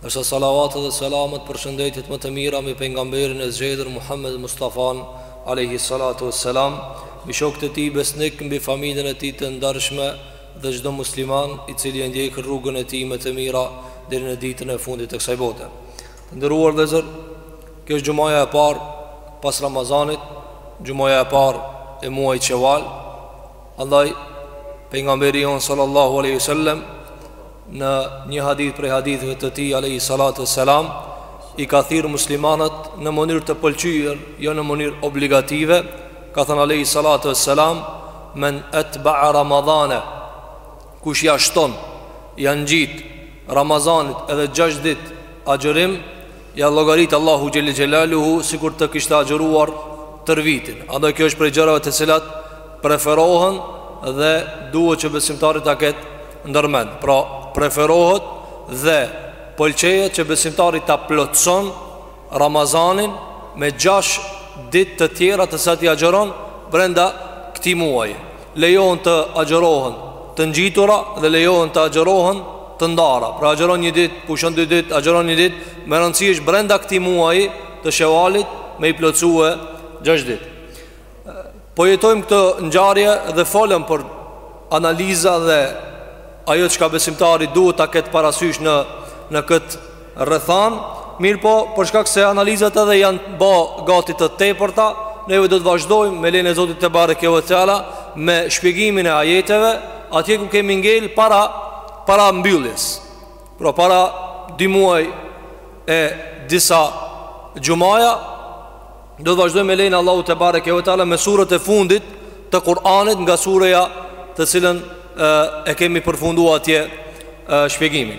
Ndërsa salavatet dhe selamet përshëndetjet më të mira mbi pejgamberin e zgjedhur Muhammed Mustafan alejhi salatu ves selam mbi shokët e tij besnikë mbi familjen e tij të ndershme dhe çdo musliman i cili e ndjek rrugën e tij me të mira deri në ditën e fundit të kësaj bote të nderuar vëllezër kjo është xhumaja e parë pas Ramazanit xhumaja e parë e muajit Sheval Andaj pejgamberi jonë sallallahu alaihi wasallam në një hadith prej haditheve të tij alaihi salatu wassalam i ka thirr muslimanët në mënyrë të pëlqyer, jo në mënyrë obligative, ka thënë alaihi salatu wassalam men atba'a ramadana kush ia shton ia ngjit ramazanit edhe 6 ditë agjërim Ia llogarit Allahu xhelle xhelaluhu sikur të kishte agjëruar tërë vitin. Andaj kjo është prej gjërave të cilat preferohen dhe duhet që besimtari ta ketë ndërmend. Pra, preferohet dhe pëlqejet që besimtari ta plotëson Ramazanin me 6 ditë të tjera të cilat t'i agjëron brenda këtij muaji. lejohen të agjërohen të ngjitura dhe lejohen të agjërohen të ndara. Pra agjëron një ditë, pushon dy ditë, agjëron një ditë, me rëndësi është brenda këtij muaji të Shevalit me i plotësu 6 ditë. Po jetojmë këto ngjarje dhe folëm për analiza dhe ajo çka besimtari duhet ta ketë parasysh në në këtë rrethanë, mirëpo për shkak se analizat edhe janë ba gati të tepërta, ne do të vazhdojmë me lejen e Zotit tebareke ve teala me shpjegimin e ajeteve, atje ku kemi ngel para para mbylljes. Pra para dy muaj e disa xhumaja do të vazhdojmë me lejen e Allahut tebareke ve teala me suret e fundit të Kur'anit nga sureja të cilën e kemi përfundu atje shpjegimin.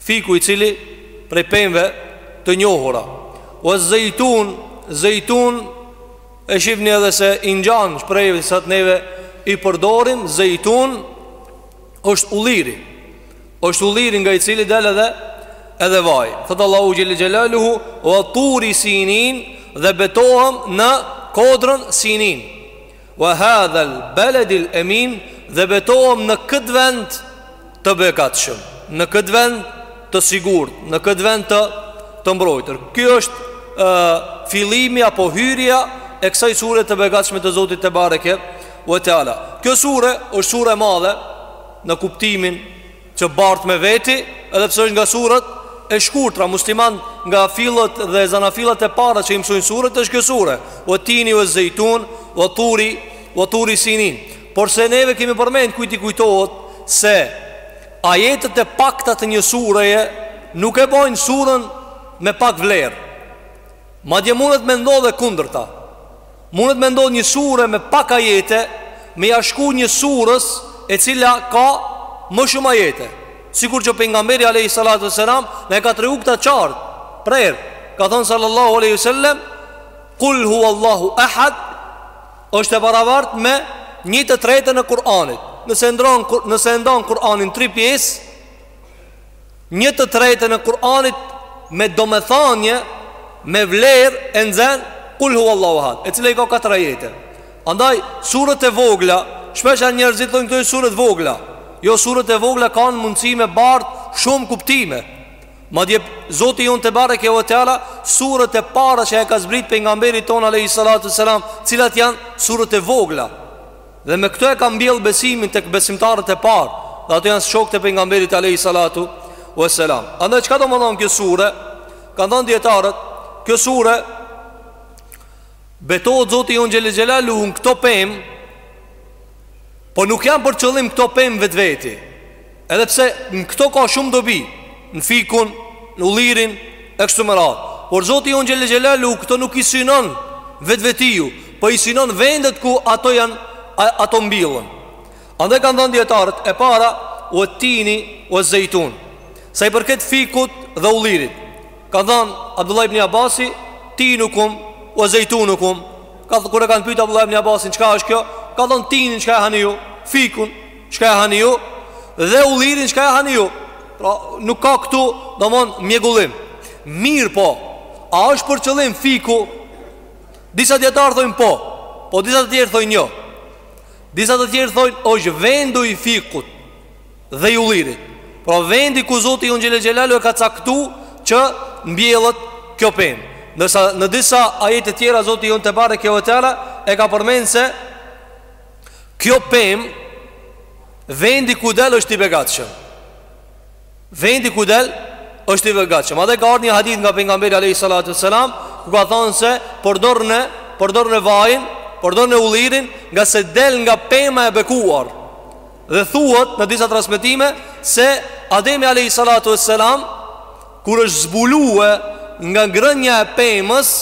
Fiku i cili prej pemëve të njohura. Wa zejtun, zejtun e shifni edhe se i ngjan shprehjeve disa neve i përdorim zejtun është ulliri. Është ulliri nga i cili del edhe edhe vaji. Thotë Allahu xhelle xhelaluhu wa turi sinin dhe betohem në kodrën sinin. Wa hadha al balad al amin dhe betohem në këtë vend të begatshëm, në këtë vend të sigurt, në këtë vend të të mbrojtur. Ky është ë fillimi apo hyrja e kësaj sure të begatshme të Zotit tebareke u teala. Kjo sure është sure e madhe në kuptimin Që bart me veti edhe pse është nga surët e shkurtra musliman nga fillët dhe zanafillat e para që i mësojnë surët është kjo sure ue tini ue zejtun ue turi ue turi sinin por se neve kemi përmend kujt i kujtohet se ajetët e pakta të një sureje nuk e bojnë surën me pak vlerë madje mundet me ndodh e kundërta Mundet me ndodh një sure me pak ajete Me ia shku një surës e cila ka më shumë ajete Sikur që pejgamberi a.s. Na e ka tregu këta qartë Prer, ka thonë sallallahu alejhi ue selem Kul huallahu ehad është e barabart me një të tretën e Kur'anit Nëse e ndan Kur'anin tri pjesë Një të tretën e Kur'anit me domethënie, me vlerë e nxen Kul huwallahu ahad, e cila i ka katër ajete. Andaj surët e vogla, shpesh njerëzit thonë këto janë sure të vogla. Jo surët e vogla kanë mundësi me bart shumë kuptime. Madje Zoti jonë tebareke ve teala surët e para që e ka zbrit pejgamberit tonë alejhi salatu selam, cilat janë surët e vogla. Dhe me këto e ka mbjellë besimin tek besimtarët e parë, dhe ato janë shokët e pejgamberit alejhi salatu uesselam. Andaj çka domethonë kjo sure? Kanë thanë dijetarët, kjo sure betohet Zoti jonë xhele xhelaluhu në këto pemë, po nuk janë për qëllim këto pemë vetveti. Edhe pse në këto ka shumë dobi Në fikun, në ullirin, e kështu me radhë Por Zoti jonë xhele xhelaluhu këto nuk i synon vetvetiu Po i synon vendet ku ato janë a, ato mbillen Andaj kanë thanë dijetarët e para ue tini ue zejtun Sa i përket fikut dhe ullirit Ka thanë Abdullah ibn Abasi tinukum ue zejtunukum Ka, kur e kanë pyt Abdullah ibn Abasin çka është kjo Ka thanë tini çka e hani ju fikun Çka e hani ju? Dhe ullirin çka e hani ju? Pra nuk ka këtu domethonë mjegullim. Mirëpo, a është për qëllim fiku? Disa dijetarë thojnë po, po disa të tjerë thojnë jo. Disa të tjerë thojnë është vendu i fikut dhe i ullirit. Pra vendi ku Zoti jonë xhele xhelaluhu e ka caktu që mbjellet kjo pemë. Ndërsa në disa ajete tjera Zoti jonë tebareke e ka përmend se Kjo pemë Vendi ku del është i begatshëm Vendi ku del është i begatshëm Edhe ka ardh një hadith nga pejgamberi Alejhi Salatu Selam Ku ka thonë se përdorne Përdorne vajin Përdorne ullirin Ngase del nga pema e bekuar Dhe thuhet në disa transmetime Se Ademi Alejhi Salatu Selam Kur është zbulue Nga ngrënia e pemës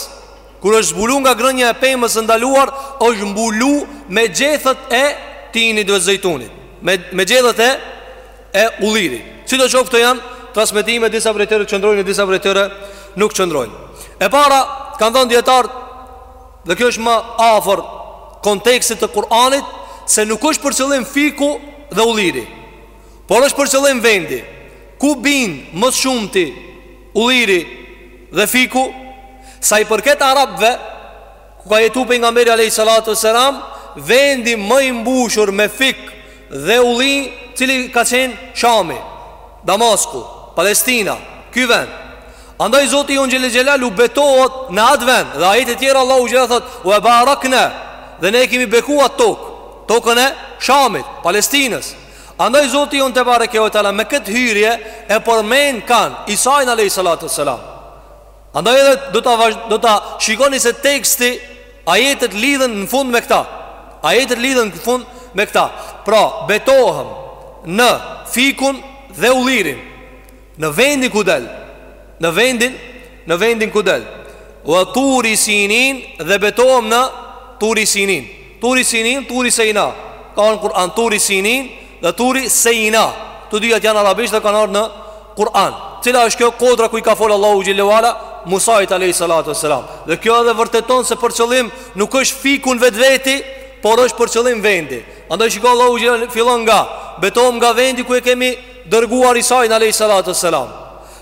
Kur është zbulu nga ngrënja e pemës së ndaluar është mbulu me gjethet e tinit dhe zejtunit Me, me gjethet e, e ullirit Sido qoftë këto janë transmetime disa prej tyre qëndrojnë e disa prej tyre nuk qëndrojnë E para kanë thënë dijetarët dhe kjo është më afër kontekstit të Kur'anit Se nuk është për qëllim fiku dhe ulliri Por është për qëllim vendi Ku bin më shumti Ulliri dhe fiku Sa i përket arabve Ku ka jetu pejgamberi alejhi salatu ve selam Vendi më i mbushur me fik Dhe ulli cili ka qenë Shami Damasku Palestina Ky vend Andaj Zoti jonë xhele xhelaluhu betohet në atë vend Dhe ajete tjera Allahu xhele thotë Ue barakna Dhe ne e kemi beku atë tokë Tokën e Shamit Palestinës Andaj Zoti jonë tebareke ve teala me këtë hyrje e përmend kënd Isain alejhi salatu ve selam Andaj edhe do ta, do ta shikoni se teksti ajetet lidhen në fund me këta Ajetet lidhen në fund me këta Pra betohem në fikun dhe ullirin Në vendin ku del Në vendin Në vendin ku del Ve turi sinin Dhe betohem në Turi sinin Turi sinin Turi sejna Ka në Kur'an Turi sinin Dhe turi sejna Të dyjat janë arabisht dhe kanë ardhë në Kur'an Cila është kjo kodra ku i ka folë Allahu xhele ve ala Musajt a.s. Dhe kjo edhe vërteton se për qëllim Nuk është fiku në vetvete Por është për qëllim vendi Andaj shiko Allahu xhele ve ala Fillon nga Betohem nga vendi ku e kemi Dërguar Isain a.s.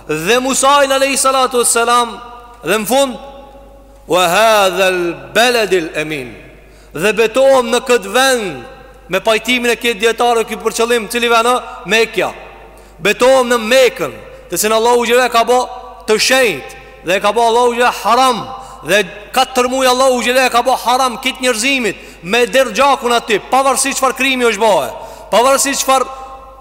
Dhe Musain a.s. Dhe në fund Ve hadhel beledil emin Dhe betohem në këtë vend Me pajtimin e krejt dijetarëve Është për qëllim cili vend Mekja Betohem në Mekën Të cilën Allahu xhele e ka bo të shenjt Dhe e ka bo Allahu xhele haram Dhe katër muj Allahu xhele ka bo haram Krejt njerëzimit Me derdh gjakun aty Pavarësisht çfarë krimi është ba Pavarësisht çfarë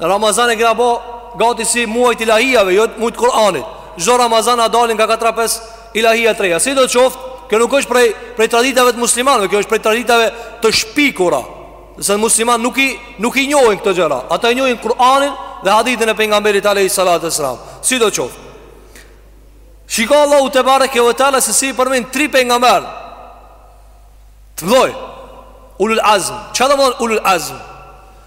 Ramazanin e kena bo gati si muaj të ilahijave, jo muaj të Kur'anit. Çdo Ramazan na dalin nga 4-5 ilahija të reja. Si do të qoftë, kjo nuk është prej prej traditave të muslimanëve, kjo është prej traditave të shpikura. Se muslimanët nuk i nuk i njohin këto gjëra. Ata e njohin Kur'anin dhe hadithin e pejgamberit alejhi salatu ve selam. Si do të qoftë. Shiko Allahu tebareke ve teala se si përmend tri pejgamber. Të mëdhaj. Ulul azm. Çfarë do të thotë ulul azm?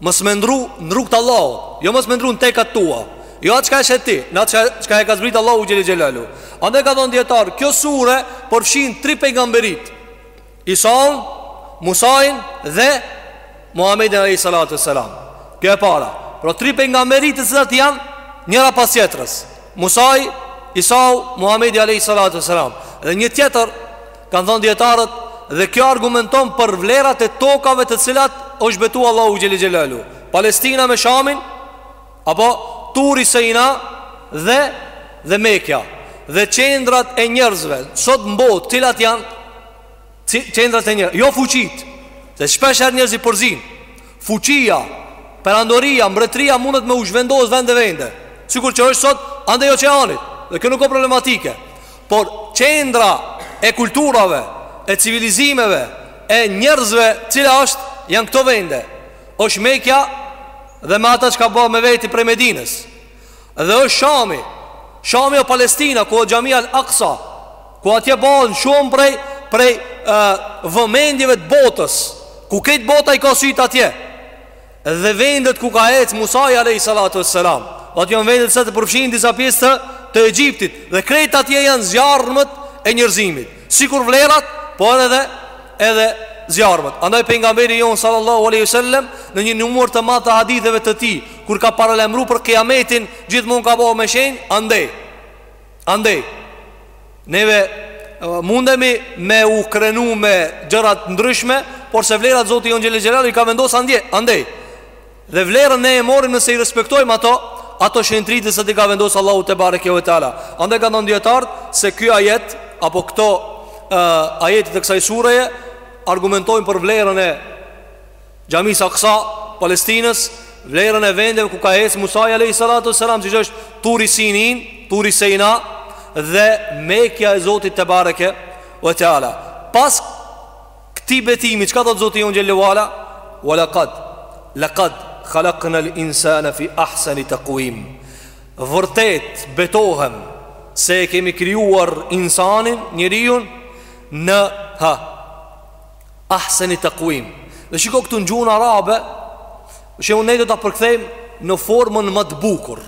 Mos me ndru në rrugë të Allahut, jo mos me ndru në tekat tua, jo atë çka e sheh ti, në atë çka e ka zbrit Allahu Xhele Xhelaluhu. Andaj kanë thonë dijetarët, kjo sure përfshin tri pejgamberët, Isaun, Musain dhe Muhammedin alejhi salatu ue selam. Kjo e para, pra tri pejgamberët të cilat janë njëra pas tjetrës, Musai, Isau, Muhammedi alejhi salatu ue selam. Dhe një tjetër, Kanë thënë dijetarët dhe kjo argumenton për vlerat e tokave të cilat është betu Allahu Xhele Xhelaluhu. Palestina me Shamin, apo Turi Sejna dhe, dhe Mekja. Dhe qendrat e njerëzve, sot në botë, cilat janë? Qendrat e njerëzve, jo fuqitë, se shpeshherë njerëzit i përzijnë. Fuqia, perandoria, mbretria mundet me u zhvendos vende vende. Sikur që është sot, andej oqeanit, dhe kjo nuk o problematike. Por qendra e kulturave, e civilizimeve, e njerëzve cila është janë këto vende. Është Mekja dhe me ata çka ban me veti prej Medinës. Dhe është Shami. Shami o Palestina ku o Xhamia al-Aqsa, ku atje bëhen shumë prej prej uh, vëmendjeve të botës, ku krejt bota i ka sytë atje. Dhe vendet ku ka ecë Musai alayhi salatu wassalam, ato janë vendet sa të përfshijnë disa pjesë të, të Egjiptit dhe krejt atje janë zjarrmët e njerëzimit, sikur vlerat, por edhe edhe zjarrmët. Andaj pejgamberi jonë sallallahu alaihi wasallam në një numër të madh të haditheve të tij, kur ka paralajmëru për kiametin, gjithmonë ka bo me shenjë, andej Andej, neve mundemi me u krenu me gjëra të ndryshme, por se vlerat Zoti jonë Xhele Xhelaluhu i ka vendos andje, andej. Dhe vlerën ne e morim nëse i respektojmë ato, ato shenjtëri siç i ka vendos Allahu Tebareke ue Teala. Andaj kanë thonë dijetarët se ky ajet, apo këto uh, ajetet e kësaj sureje, argumentojnë për vlerën e Xhamisë Aksa, Palestinës, vlerën e vendeve ku ka ecë Musai alejhi salatu ue selam, siç është Turi Sinin, Turi Sejna, dhe Mekja e Zotit Tebareke ue Teala. Pas këtij betimi, çka thotë Zoti jonë Xhele ue Ala? Ue lakad, lakad, halaknal insane fi ahseni takuim. Vërtet, betohem, se e kemi krijuar insanin, njeriun, në, ha, Ahseni takuim Dhe shiko këtu në gjuhën arabe Shembull ne do ta përkthejmë Në formën ma të bukur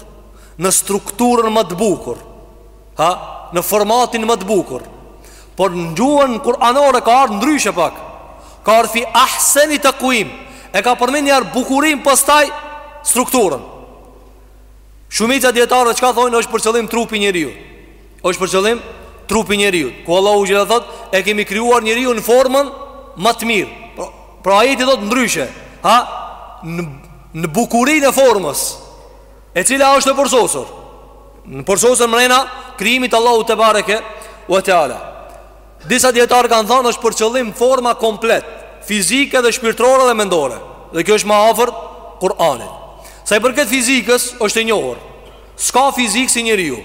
Në strukturën ma të bukur ha? Në formatin ma të bukur Por në gjuhën kuranore Ka ardhë ndryshe pak Ka ardhë fi ahseni takuim E ka përmend njëherë bukurinë Pastaj strukturën Shumica e dijetarëve çka thojnë është për qëllim trupi i njeriut Është për qëllim trupi i njeriut. Ku Allahu xheleshanuhu thot, e kemi krijuar njeriu në formën më të mirë. Pra, pra a e thot ndryshe, ha në në bukurinë e formës, e cila është e përsosur. Në përsosmërinë e krijimit Allahu tebareke ue teala. Disa dijetarë kanë thënë është për qëllim forma komplet, fizike dhe shpirtërore dhe mendore. Dhe kjo është ma afër Kur'anit. Sa i përket fizikës, është e njohur. S'ka fizik si njeriu.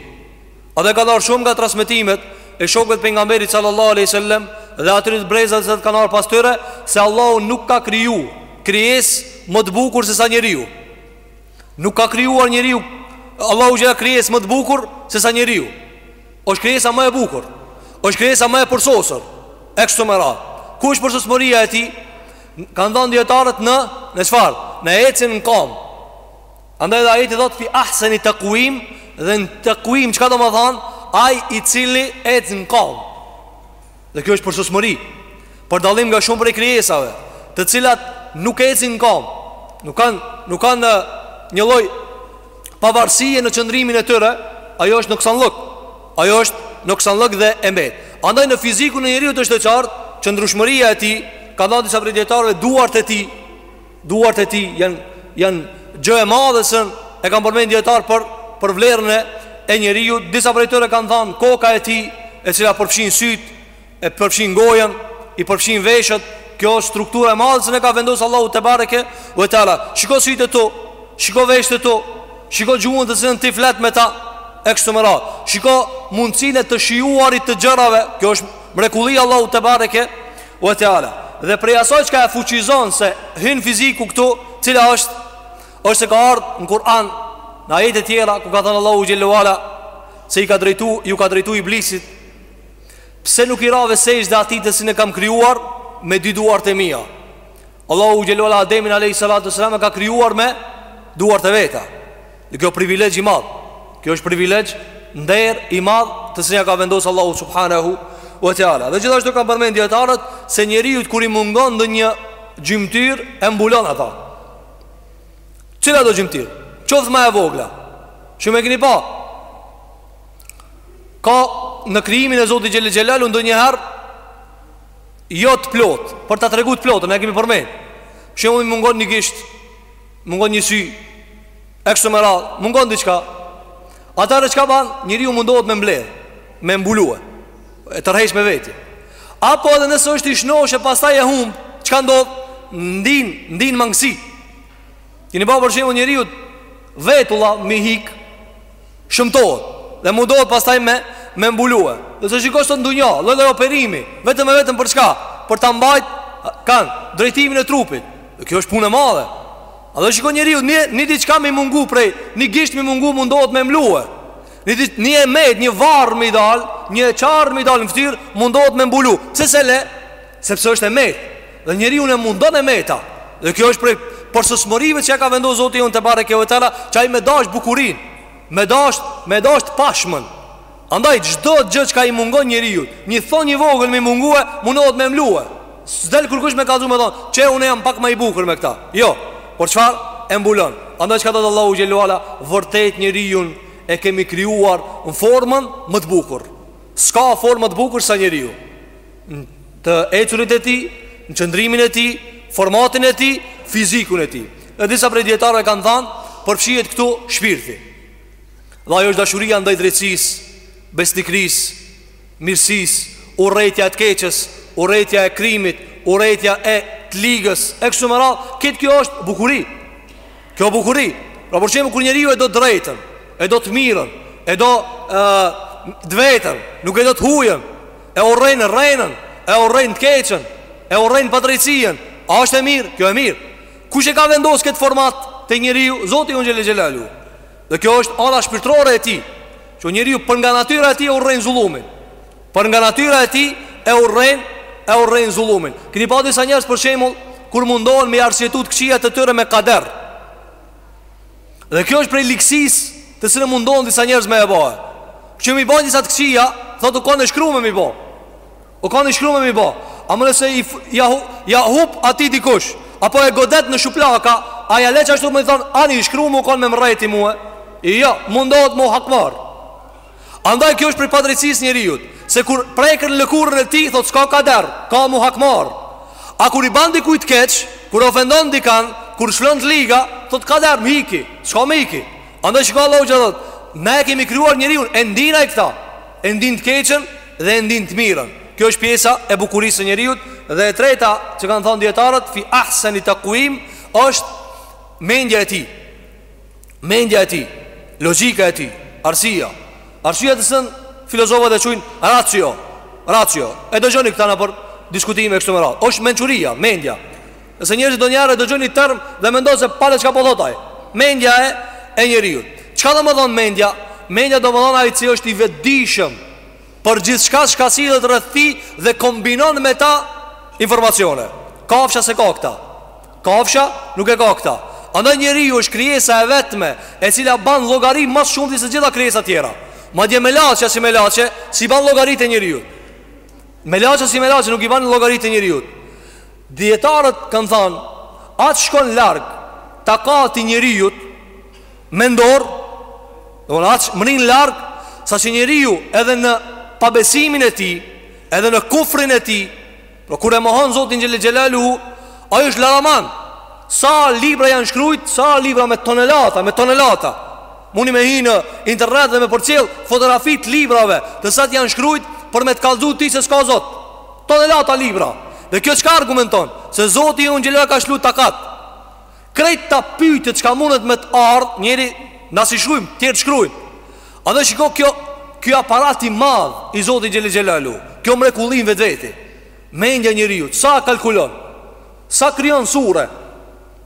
Edhe ka ardh shumë nga transmetimet e shokëve të pejgamberit sallallahu aleyhi sallem dhe atyre brezave që kanë ardh pas tyre se Allahu nuk ka kriju krijesë më të bukur se sa njeriu. Nuk ka krijuar njeriu Allahu xheleshanuhu krijesë më të bukur se sa njeriu. është krijesa më e bukur. është krijesa më e përsosur. E kshtu me radhë. Ku është përsosmëria e tij? Kanë thanë dijetarët në, në çfarë? Në ecjen në kamë. Andaj dhe ajeti thot fi ahseni tekuim Dhe në tekuim çka domethanë Ai i cili ecën në kamë Dhe kjo është përsosmëri Për dallim nga shumë prej krijesave Të cilat nuk ecin në kamë Nuk kanë nuk kanë një lloj Pavarësie në qëndrimin e tyre Ajo është noksanllëk Ajo është noksanllëk dhe e metë Andaj në fizikun e njeriut është e qartë Qëndrushmëria e tij Kanë thanë disa prej dijetarëve duart e tij Duart e tij janë janë gjë e madhe të cilën e kanë përmend dijetarët për për vlerën e e njeriut, disa prej tyre kanë thanë koka e tij, e cila përfshin sytë, e përfshin gojën, i përfshin veshët, kjo është struktura e madhe të cilën e ka vendos Allahu tebareke ve teala. Shiko sytë e tu, shiko veshët e tu, shiko gjuhën të cilën ti flet me ta e kështu me radhë. Shiko mundësinë e të shijuarit të gjërave, kjo është mrekulli e Allahut tebareke Wa teala. Dhe prej asaj çka e fuqizon se hyn fiziku këtu, cila është është se ka ardhur në Kur'an, në ajete të tjera ku ka thënë Allahu xhelle ue ala se i ka drejtu, ju ka drejtu iblisit. Pse nuk i re në sexhde atij të cilin e kam krijuar me dy duart e mia? Allahu xhelle ue ala Ademin alejhi salatu ue selam e ka krijuar me duart e veta Dhe kjo privilegj i madh Kjo është privilegj nder i madh Të cilin ia ka vendos Allahu Subhanehu ve teala Dhe gjithashtu kanë përmend dijetarët Se njeriut kur i mungon ndonjë gjymtyrë E mbulon ata Cilado gjymtyrë Qoftë ma e vogla Shumë e kini pa Ka në krijimin e Zotit xhelle xhelaluhu ndonjëherë Jo të plotë, për ta treguar të plotën, e kemi përmend. Për shembull, mungon një gisht, mungon një sy, e kshtu me radhë, mungon diçka. Atëherë çka ban, njeriu mundohet me mshef, me mbulue, e tërheq me vete. Apo edhe nëse është i shnosh e pastaj e humb, çka ndodh? Ndin, ndin mangësi. Keni bërë për shembull njeriu vetulla me hik, shëmtohet dhe mundohet pastaj me me mbulue. Dhe shiko sot ndonjë lloj lloj operimi, vetëm e vetëm për çka? Për ta mbajt kan drejtimin e trupit. Dhe kjo është punë e madhe. A dhe shiko njeriu një një diçka me i mungu prej, një gisht me i mungu mundohet me mblue. Një një e metë, një varrë me i dal, një e çarë me i dal në fytyrë, mundohet me mbulu. Pse se le? Sepse është e metë. Dhe njeriun e mundon e meta Dhe kjo është prej përsosmërive që ja ka vendos Zoti jonë tebareke ue teala Që ai me dasht bukurin Me dasht, me dasht të pashmen Andaj çdo gjë çka i mungon njeriut Një thu i vogël me i mungue Munohet me mlue S'del kërkush me kallzu me thonë Qe unë jam pak ma i bukur me këta Jo, por çfarë e mbulon Andaj çka thotë Allahu xhel-le ue ala Vërtet njeriun e kemi krijuar Në formën më të bukur S'ka formë më të bukur sa njeriu të ecurit e tij, në qëndrimin e tij, formatin e tij, fizikun e tij. Dhe disa prej dijetarëve kanë thënë, përfshihet këtu shpirti. Dhe ajo është dashuria ndaj drejtësisë, besnikërisë, mirësisë, urrejtja e të keqes, urrejtja e krimit, urrejtja e të ligës, e kështu me radhë, këtë kjo është bukuri. Kjo bukuri, pra përshembull kur njeriu e do të drejtën, e do të mirën, e do të vetën, nuk e do të hujën, E urren rrenën, e urren të keqen, e urren padrejtësinë. A është e mirë? Kjo e mirë. Kush e ka vendos këtë format te njeriu? Zoti jonë xhel-le xhelaluhu. Dhe kjo është ana shpirtërore e tij. Që njeriu për nga natyra e tij e urren zullumin. Për nga natyra e tij e urren e urren zullumin. Keni pa disa njerëz për shembull kur mundohen me arsyetu të këqija të tyre me kader. Dhe kjo është prej ligësisë Të cilën mundohen disa njerëz me e ba e Që me i ban disa të këqija Thotë u kan e shkrume me i bo U kan e shkrume me i bo Ama nëse i, ja, ja hup atij dikush Apo e godet në shuplakë A ja len ashtu me i thonë Ani i shkru m'u kanë me më rreh ti mue Jo jo, mundohet m'u hakmarr Andaj kjo është prej padrejtësisë së njeriut, se kur preket n'lëkurën e tij thotë s'ka kader, kam m'u hakmarrë. A kur i ban dikujt keq, kur ofendon dikan, kur shikon të liga, thotë kader, më hiki, çka më hiki. Andaj shiko Allahu çka thotë, Ne e kemi krijuar njeriun, e ndin ai këta, e ndin të keqen dhe e ndin të mirën. Kjo është pjesa e bukurisë së njeriut dhe e treta që kanë thënë dijetarët fi ahsani taqwim është mendja e tij. mendja e tij, logjika e tij, arsyeja, arsyeja të cilën filozofët e quajnë racio, racio. E dëgjoni këta nëpër diskutime kështu me radhë. Është mençuria, mendja. Se njerëzit ndonjëherë e dëgjon një term dhe mendon se pale çka po thot ai. Mendja e e njeriut. Çka domethënë mendja? Mendja domethënë ai që është i vetëdijshëm për gjithçka çka sillet rreth tij dhe kombinon me ta informacione. Kafsha s'e ka këta. Kafsha nuk e ka këta. Andaj njeriu është krijesa e vetme e cila ban llogari ma shumti se gjitha krijesat tjera. Madje melaqe si melaqe, s'i ban llogaritë e njeriut. Melaqe si melaqe nuk i ban llogaritë e njeriut. Dietarët kanë thanë, aq shkon larg takati i njeriut mendor, aq mrrin larg saqë njeriu edhe në pabesimin e tij, edhe në kufrin e tij, Po kur e mohon Zotin Xhele Xhelaluhu, ajo është laraman. Sa libra janë shkruajt, sa libra me tonelata, me tonelata. Mundi me hi në internet dhe me përcjell fotografi të librave, të sa janë shkrujt për me të kallzu ti se s'ka Zot. Tonelata libra. Dhe kjo çka argumenton? Se Zoti jonë Xhele ia ka lshu takat. Krejt ta pytë çka mundet me të ardhë Njeri, na s'i shkrujmë, tjertë shkrujnë Edhe shiko kjo Kjo aparat i madh i Zotit Xhele Xhelaluhu Kjo mrekulli n'vetveti Mendja e njeriut, sa kalkulon Sa krijon sure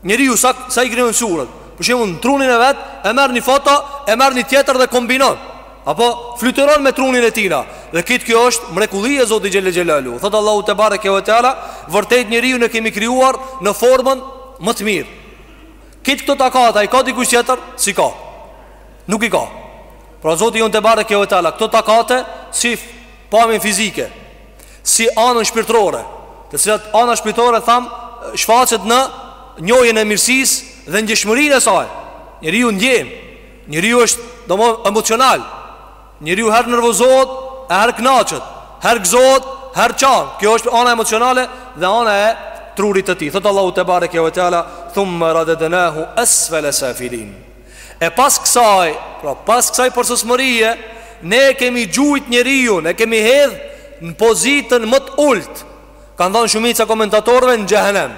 Njeriu, sa, sa i krijon suret Për shembull në trunin e vet E merr një foto, e merr një tjetër dhe kombinon Apo fluturon me trunin e tijna Dhe kitë kjo është mrekulli e Zotit Xhele Xhelaluhu Thotë Allahu tebareke ve teala Vërtet njeriun e kemi krijuar në formën më të mirë Kitë këto takate i ka dikush tjetër? S'i ka Nuk i ka Pra Zoti jonë tebareke ve teala Këto takate si pamjen fizike Si anën shpirtrore Të cilat ana shpirtrore tham Shfaqet në njohjen e mirësisë dhe ndjeshmërinë e saj Njeriu ndjen Njeriu është domon emocional. Njeriu herë nervozohet, e herë kënaqet, herë gëzohet, herë qan. Kjo është ana emocionale dhe ana e trunit të tij. Thot Allahu tebareke ve teala, "Thumma radadnahu asfala safilin." E pas kësaj, pra pas kësaj përsosmërie, ne e kemi gjujt njeriun, e kemi hedh në pozitën më të ulët. Kanë thanë shumica e komentatorëve në xhehenem.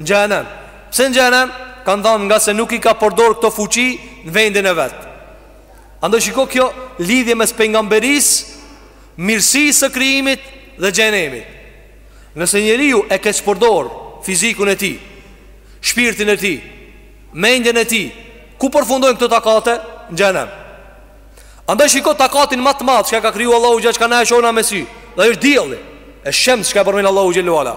Në xhehenem Pse në xhehenem Kanë thanë ngase nuk i ka përdor këto fuqi Në vendin e vet Andaj shiko kjo lidhje mes pejgamberisë Mirësisë së krijimit Dhe xhenemit Nëse njeriu e keqpërdor Fizikun e tij Shpirtin e tij Mendjen e tij Ku përfundojnë këto takate Në xhenem Andaj shiko takatin ma të madh çka e ka kriju Allahu çka na e shohna me sy. Dhe është dielli. Esh-shems çka e përmend Allahu xhele ve ala.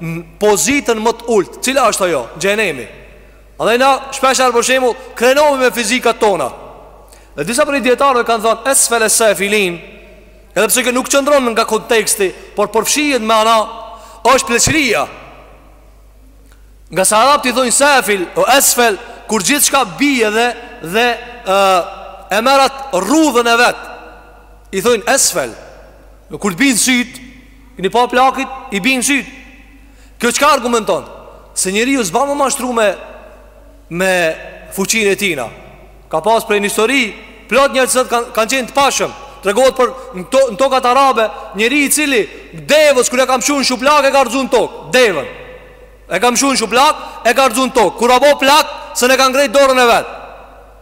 në pozitën më të ultë, cila është ajo, xhenemi. Andaj na shpeshherë për shembull krenohemi me fizikat tona. Dhe disa prej dietarëve kanë thënë esfele safilin, edhe pse kjo nuk qëndron nga konteksti, por përfshihet me ana është pleqëria. Ngase arabët i thonë safil o esfel, kur gjithçka bie dhe dhe ë e merr at rrudhën e vet. I thonë esfel. Kur të bin syt, Keni pa plakit, i bin syt. Kjo çka argumenton? Se njeriu s'ba me u mashtru me me fuqinë e tina. Ka pas prej n'histori plot njerëz që kanë kanë qenë të pashëm. Tregohet për në to, në tokat arabe, njeri i cili deves kur ia ka mshu n'shuplakë e ka rrzu n'tokë, deven. E ka mshuar në shuplak, e ka rrëzuar tok. Kur a bo plak, s'e ka ngrejt dorën e vet.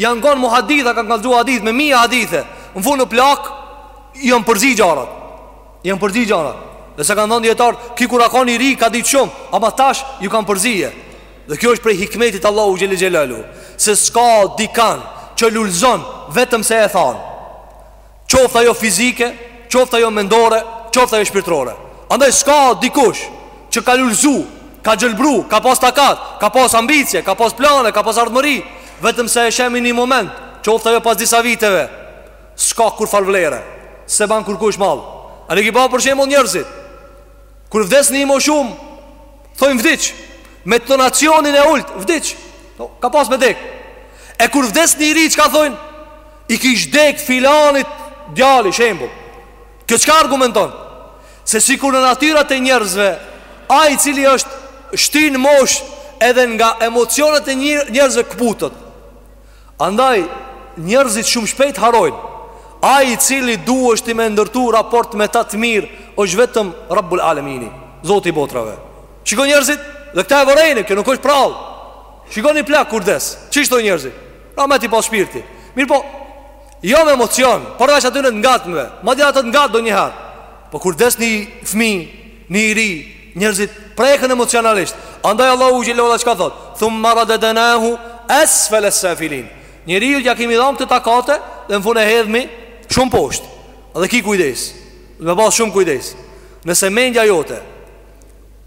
Janë kanë muhaditha, kanë kallzu hadith me mija hadithe Në fund u plak, janë përzi gjërat Janë përzi gjërat Dhe sa kanë thanë dijetarë, ky kur a kanë i ri, ka dit shumë Ama tash, ju kanë përzie Dhe kjo është prej hikmetit t'Allahut xhel-le xhelaluhu Se s'ka dikan që lulzon vetëm se e than Qoftë ajo fizike, qoftë ajo mendore, qoftë ajo shpirtërore. Andaj s'ka dikush që ka lulzu, ka gjelbru, ka pas takat, ka pas ambicie, ka pas plane, ka pas ardhmëri, vetëm se e shemi n'një moment, qoftë ajo pas disa viteve, s'ka kurrfarë vlere, s'e ban kurkush mall. A e ki pa për shembull njerëzit, kur vdes një i moshum, thojnë vdiq, me tonacionin e ult, vdiq, ka pas me dek. E kur vdes një i ri, çka thojnë? I kish dek filanit djali shembull Kjo çka argumenton Se sikur në natyrat e njerëzve Ai i cili është shty n'moshë Edhe nga emocionet e njerëzve këputet Andaj njerëzit shumë shpejt harrojnë Ai i cili duhesh ti me ndërtu raport me ta të mirë është vetëm Rabbul Alemin Zoti i botrave Shiko njerëzit dhe këta e vëreni Kjo nuk është prallë Shiko një plak kur des Qysh thonë njerëzit Rahmet i pastë shpirti Mirëpo Jo me emocion Përveç atyne të ngatmve Madje ata të ngatë ndonjëherë Po kur des një fmi Një i ri Njerëzit preken emocionalisht Andaj Allahu xhel-le ve ala çka thotë Thumme radednahu esfele safilin Njeriut ia kemi dhanë këto takate Dhe në fund e hedhmi Shumë poshtë Dhe ki kujdes Dhe me ba shumë kujdes Nëse mendja jote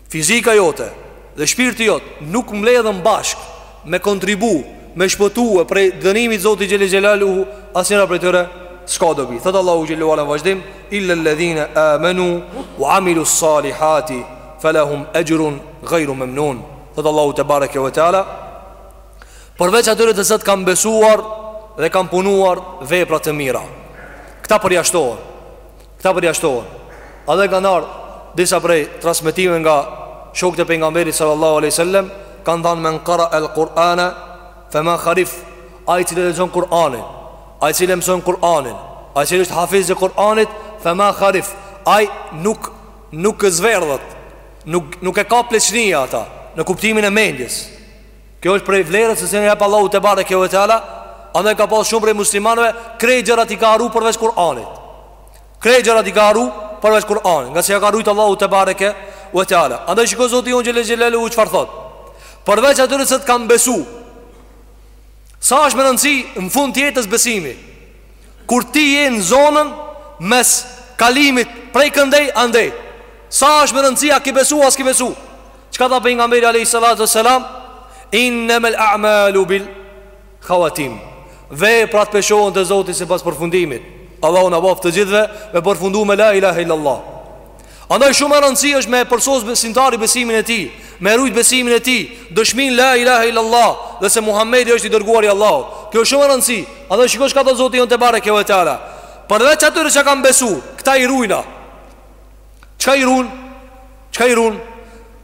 Fizika jote dhe shpirti jot nuk mbledhen bashkë me kontribu me shpëtue prej dënimit t'Zotit xhel-le xhelaluhu asnjëra prej tyre s'ka dobi thotë Allahu xhel-le ve ala në vazhdim il-lel-ledhine amenu ve amilu salihati felahum exhrun gajru memnun thotë Allahu tebareke ve teala përveç atyre të cilët kanë besuar dhe kanë punuar vepra të mira këta përjashtohen Këta përjashtohen. Edhe kanë ardhë disa prej transmetime nga shokët e pejgamberit sallallahu aleyhi sallem, kanë thanë men karae el Kur'ane, fe ma kharif, ai i cili e lexon Kur'anin, ai i cili e mëson Kur'anin, ai i cili është hafiz i Kur'anit, fe ma kharif, ai nuk, nuk zverdhet, nuk, nuk e kap pleqnia ata, në kuptimin e mendjes. Kjo është prej vlerës se s'e jep Allahu tebareke ve teala Andaj ka pasë shumë prej muslimanve Krejt gjërat i ka harru përveç Kur'anit Krejt gjërat i ka harru përveç Kur'anit Ngase ja ka rujtë Allahu tebareke ve teala Andaj shiko Zoti jonë xhele xhelaluhu çfarë thot Përveç atyre që kanë besu Sa është me rëndësi në fund t'jetës besimi Kur ti je në zonën mes kalimit prej këndej andej Sa është me rëndësi a ki besu a s'ki besu Çka tha pejgamberi alejhi salatu ve selam Innemel a'malu bil Khawatim Veprat peshohen te Zoti sipas përfundimit Allahu na baftë gjithve Me përfundu me la ilahe illallah Andaj shumë e rëndësishme me përsos besimtari besimin e tij Me rujt besimin e tij Dëshminë la ilahe illallah Dhe se Muhammedi është i dërguari i Allahut Kjo shumë e rëndësi Andaj shiko çka tha Zoti jonë tebareke ve teala Përveç atyre që kanë besu Këta i rujna Çka i run? Çka i run?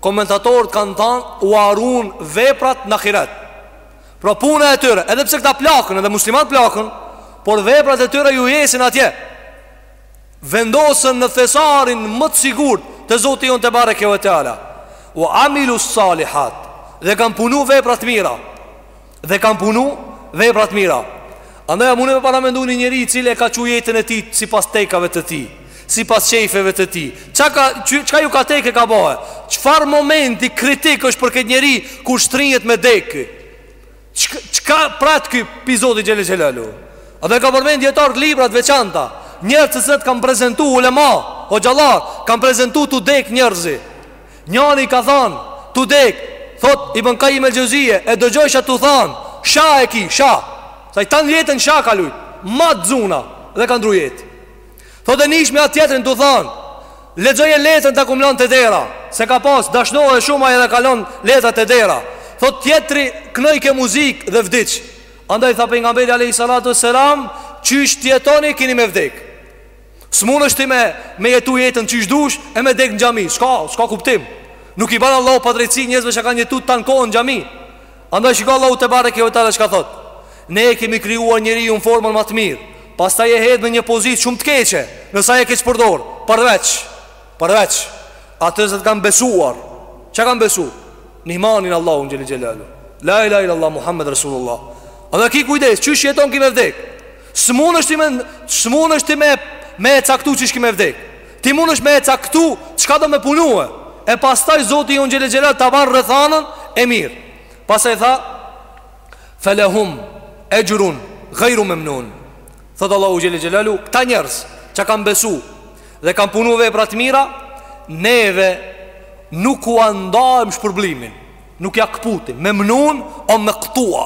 Komentatorët kanë thanë ua run veprat në ahiret. Pra puna e tyre, edhe pse këta plakën, edhe muslimant plakën, por veprat e tyre ju jesin atje. Vendosën në thesarin më të sigurt te Zoti jonë tebareke ve teala. Ue amilu salihat dhe kanë punu vepra t'mira. dhe kanë punu vepra të mira. Andaj a mundni me paramendu një njeri i cili e ka çu jetën e tij sipas tekave të tij, sipas qejfeve të tij. Çka, ka, çka ju ka tekë ka bo, e? Çfarë momenti kritik është për këtë njeri kur shtrihet me dekë? Çka pret ky prej Zotit xhele xhelaluhu? Andaj kanë përmend dijetarët libra t'veçanta, njerëz që kanë prezentu ulema, hoxhallarë, kanë prezentu tu dekë njerëzi. Njani ka thanë, tu dek, thot Ibn Kajim el Xheuzije, e dëgjojsha tu thanë, shah e ki, shah. Se ai tanë jetën shah ka lujtë, mat t'zuna dhe ka ndru jetë. Thot e nijshim atë tjetërin tu thanë, lexoje letrën ta kom lanë te dera, se ka pasë, dashnore shumë ai edhe ka lanë letra te dera. Thot tjetri, knojke muzikë dhe vdiq. Andaj tha pejgamberi a.s. Qysh t'jetoni kini me vdekë. S'mundesh ti me me jetu jetën qysh dush e me dek në xhami, s'ka, s'ka kuptim. Nuk i bën Allahu padrejtësi njerëzve që kanë jetu tan kohën në xhami. Andaj shiko Allahu tebareke ve teala çka thot. Ne e kemi krijuar njeriun në formën më të mirë, pastaj e hedhim në një pozitë shumë të keqe, nëse ai e keqpërdor, përveç, përveç ata që kanë besuar. Çka kanë besu? Në imanin, Allahun xhele xhelaluhu. La ilaha illallah Muhammed rasulullah. Andaj ki kujdes, qysh jeton ki me vdek? S'mundesh ti me, s'mundesh ti me, me e caktu qysh ki me vdek Ti mundesh me e caktu çka do me punue E pastaj Zoti jonë xhele xhele ta ban rrethanën e mirë Pastaj tha Felehum exhrun gajru memnun Thotë Allahu xhele xhelaluhu Këta njerëz që kanë besu dhe kanë punu vepra të mira Neve nuk ua ndajmë shpërblimin Nuk ja këputim Memnun o mektua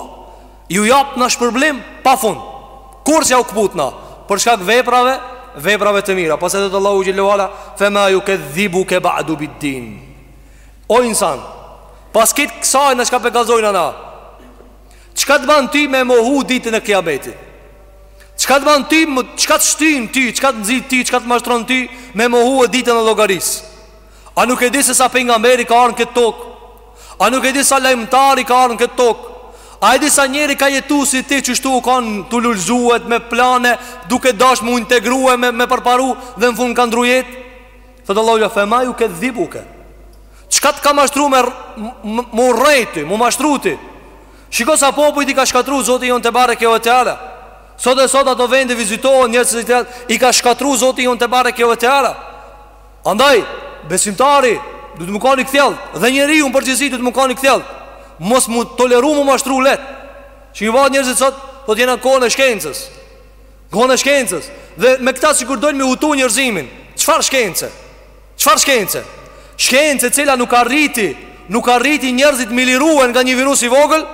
Ju japna shpërblim pa fund Kurrë s'jau këputna Për shkak veprave Veprave të mira Pastaj thotë Allahu xhele ve ala Fema jukedhibuke badu bid din O insan Pas kejt kësaj na çka pe kallxojna Çka të ban ty me mohu ditën e kijametit Çka të ban ty Çka të shtyn ty Çka të nxit ty Çka të mashtron ty Me mohue ditën e llogarisë A nuk e di se sa pejgamberi ka ardh në këtë tokë? A nuk e di sa lajmëtari ka ardh në këtë tokë? A e di sa njeri ka jetu si ti kështu u kanë të lulëzuet me plane duke dash m'u integrue me, me përparu dhe në fund kanë drujet? Thotë Allahu xhe fema jukedhibuke. Çka të ka mashtru me m'u rrejt, m'u mashtru ti? Shiko sa popuj i ka shkatrru Zoti jonë tebareke ve teala. Sot e sot ato vende vizitohen njerëz, i ka shkatrru Zoti jonë tebareke ve teala. Andaj, besimtari duhet me kanë i kthjellët Dhe njeriu në përgjithësi duhet me kanë i kthjellët Mos m'u toleru m'u mashtru lehtë Që një vatë njerëzit sot Po thotë jena kohën e shkencës Kohën e shkencës Dhe me këta sikur dojnë me hutu njerëzimin Çfarë shkence? Çfarë shkence? Shkenca e cila nuk arriti Nuk arriti njerëzit m'i lirue nga një virus i vogël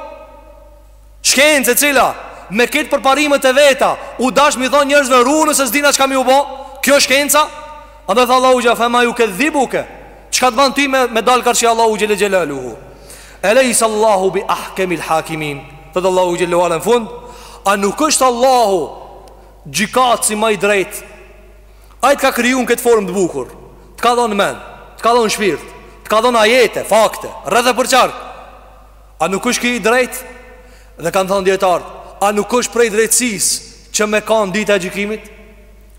Shkenca e cila me kejt përparimet e veta u dasht m'i thonë njerëzve rruni se s'dina çka me ju bo, kjo është shkenca? Andaj tha Allahu xhe fema jukedhibuke Çka të banë ty me, me dalë karshi Allahu xhele xhelaluhu Elejsa Allahu bi ahkemil hakimin Thotë Allahu xhele ve ala në fund A nuk është Allahu gjykatësi ma i drejt Ai të ka kriju në këtë formë të bukur Të ka dhonë men Të ka dhonë shpirt Të ka dhonë ajete, fakte Rreth e përqark A nuk është ky i drejtë? Dhe kanë thonë dijetarët, a nuk është prej drejtësisë që me kanë dita e gjykimit?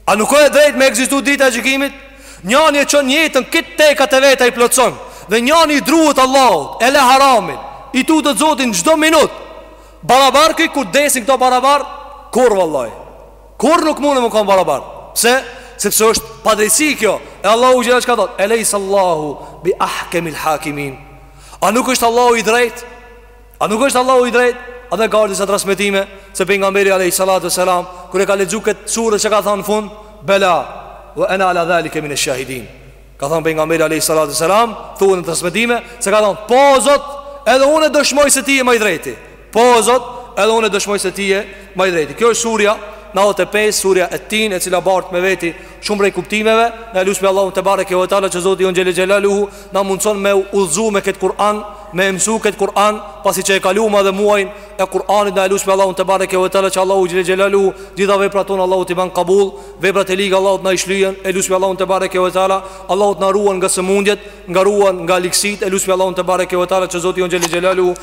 A nuk është e drejtë me ekzistu dita e gjykimit? Njani e çon jetën kejt tekat e veta i plotëson dhe njani i druhet Allahut, e le haramin, i tutet Zotit çdo minutë. Barabar kë kur desin këta barabar, kurrë vallahi. Kurrë nuk munden me kanë barabar. Pse? Sepse është padrejtësi kjo. E Allahu xhe çka thotë, "Elejsa Allahu bi ahkemil hakimin." A nuk është Allahu i drejtë? A nuk është Allahu i drejtë? Edhe ka ardh disa transmetime se pejgamberi alejhi salatu selam kur e ka lexu këtë sure që ka thanë fund, bela ve ena ala dhalike minesh-shahidin. Ka thanë pejgamberi alejhi salatu selam, thuhet në transmetime se ka thanë, "Po Zot, edhe unë e dëshmoj se ti je ma i drejti." Po o Zot, edhe unë dëshmoj se ti je më i drejti. Kjo është surja 95, surja Et-Tin, e cila bart me veti shumë prej kuptimeve. Ne e lusim Allahun tebareke ve teala që Zoti jonë xhel-le xhelaluhu na mundson me u udhëzu me kët Kur'an, me mësu kët Kur'an, pasi që e kaluam edhe muajin e Kur'anit, ne e lusim Allahun tebareke ve teala që Allahu xhel-le xhelaluhu gjitha veprat tona Allahu t'i ban kabul, veprat e liga Allahu t'na i shlyen, e lusim Allahun tebareke ve teala, Allahu të na ruan nga sëmundjet, na ruan nga ligësitë, e lusim Allahun tebareke ve teala që Zoti jonë xhel-le xhelaluhu